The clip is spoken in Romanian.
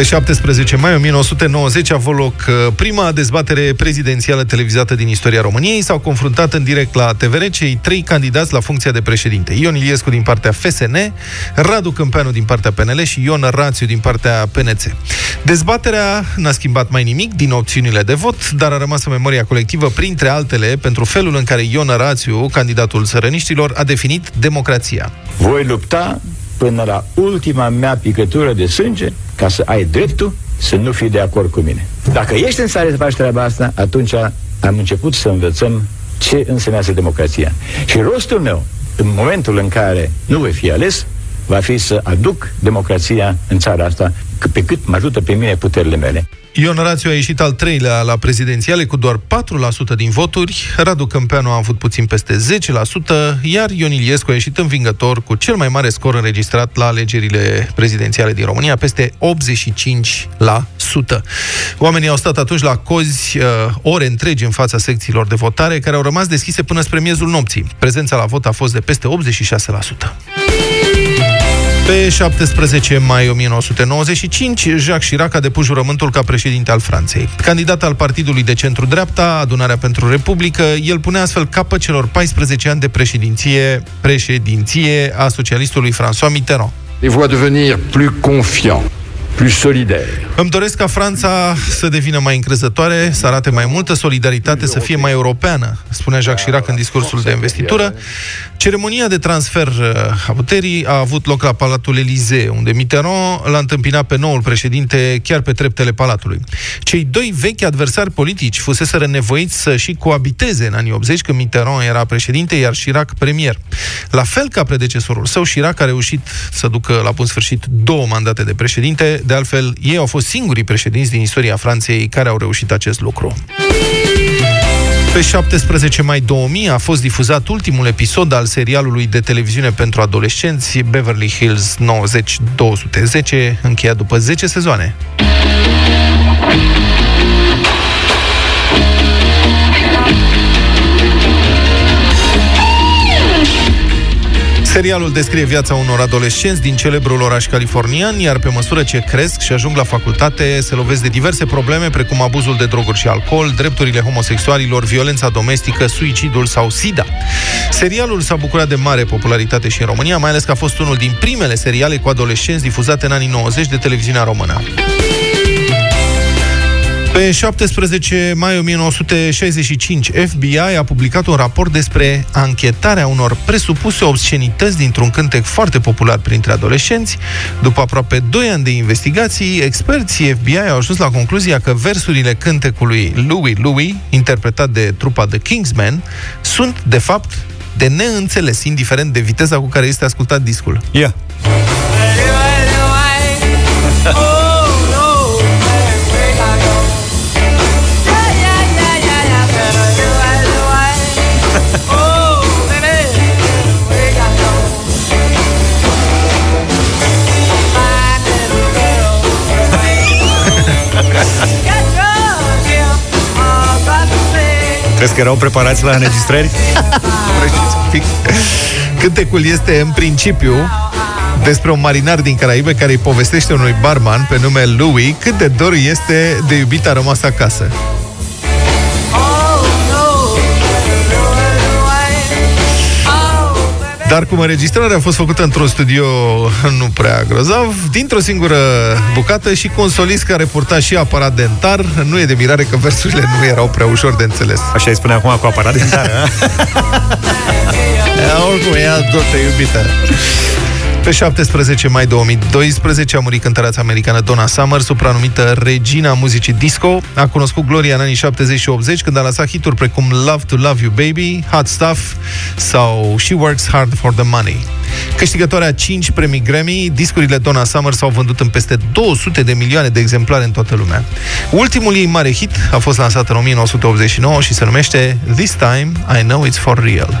Pe 17 mai 1990 a avut loc uh, prima dezbatere prezidențială televizată din istoria României. S-au confruntat în direct la TVR cei trei candidați la funcția de președinte. Ion Iliescu din partea FSN, Radu Câmpeanu din partea PNL și Ion Rațiu din partea PNC. Dezbaterea n-a schimbat mai nimic din opțiunile de vot, dar a rămas în memoria colectivă, printre altele, pentru felul în care Ion Rațiu, candidatul sărăniștilor, a definit democrația. Voi lupta până la ultima mea picătură de sânge ca să ai dreptul să nu fii de acord cu mine. Dacă ești în stare să faci treaba asta, atunci am început să învățăm ce însemnează democrația. Și rostul meu, în momentul în care nu voi fi ales, va fi să aduc democrația în țara asta pe cât mă ajută pe mine puterile mele. Ion Rațiu a ieșit al treilea la prezidențiale cu doar 4% din voturi, Radu Câmpeanu a avut puțin peste 10%, iar Ion Iliescu a ieșit învingător cu cel mai mare scor înregistrat la alegerile prezidențiale din România, peste 85%. Oamenii au stat atunci la cozi uh, ore întregi în fața secțiilor de votare, care au rămas deschise până spre miezul nopții. Prezența la vot a fost de peste 86%. Pe 17 mai 1995, Jacques Chirac a depus jurământul ca președinte al Franței. Candidat al partidului de centru-dreapta, Adunarea pentru Republică, el pune astfel capăt celor 14 ani de președinție, președinție a socialistului François Mitterrand. Les voit devenir plus confiant plus solidaire. Îmi doresc ca Franța să devină mai încrezătoare, să arate mai multă solidaritate, să fie mai europeană, spunea Jacques Chirac în discursul de investitură. Ceremonia de transfer uh, a puterii a avut loc la Palatul Elysee, unde Mitterrand l-a întâmpinat pe noul președinte chiar pe treptele Palatului. Cei doi vechi adversari politici fuseseră nevoiți să și coabiteze în anii 80, când Mitterrand era președinte, iar Chirac premier. La fel ca predecesorul său, Chirac a reușit să ducă la bun sfârșit două mandate de președinte, de altfel, ei au fost singurii președinți din istoria Franței care au reușit acest lucru. Pe 17 mai 2000 a fost difuzat ultimul episod al serialului de televiziune pentru adolescenți Beverly Hills 90-210, încheiat după 10 sezoane. Serialul descrie viața unor adolescenți din celebrul oraș californian, iar pe măsură ce cresc și ajung la facultate, se lovesc de diverse probleme, precum abuzul de droguri și alcool, drepturile homosexualilor, violența domestică, suicidul sau SIDA. Serialul s-a bucurat de mare popularitate și în România, mai ales că a fost unul din primele seriale cu adolescenți difuzate în anii 90 de televiziunea română. Pe 17 mai 1965, FBI a publicat un raport despre anchetarea unor presupuse obscenități dintr-un cântec foarte popular printre adolescenți. După aproape 2 ani de investigații, experții FBI au ajuns la concluzia că versurile cântecului Louie Louie, interpretat de trupa The Kingsmen, sunt, de fapt, de neînțeles, indiferent de viteza cu care este ascultat discul. Yeah. Crezi că erau preparați la înregistrări? Cântecul este, în principiu, despre un marinar din Caraibe care îi povestește unui barman pe nume Louis cât de dor este de iubita rămasă acasă. Dar cum înregistrarea a fost făcută într-un studio nu prea grozav, dintr-o singură bucată și cu un solist care purta și aparat dentar, nu e de mirare că versurile nu erau prea ușor de înțeles. Așa îi spune acum cu aparat dentar, Oricum, ea tot iubită. Pe 17 mai 2012 a murit cântăreața americană Donna Summer, supranumită Regina muzicii disco. A cunoscut gloria în anii 70 și 80 când a lansat hituri precum Love to Love You Baby, Hot Stuff sau She Works Hard for the Money. Câștigătoarea 5 premii Grammy, discurile Donna Summer s-au vândut în peste 200 de milioane de exemplare în toată lumea. Ultimul ei mare hit a fost lansat în 1989 și se numește This Time I Know It's For Real.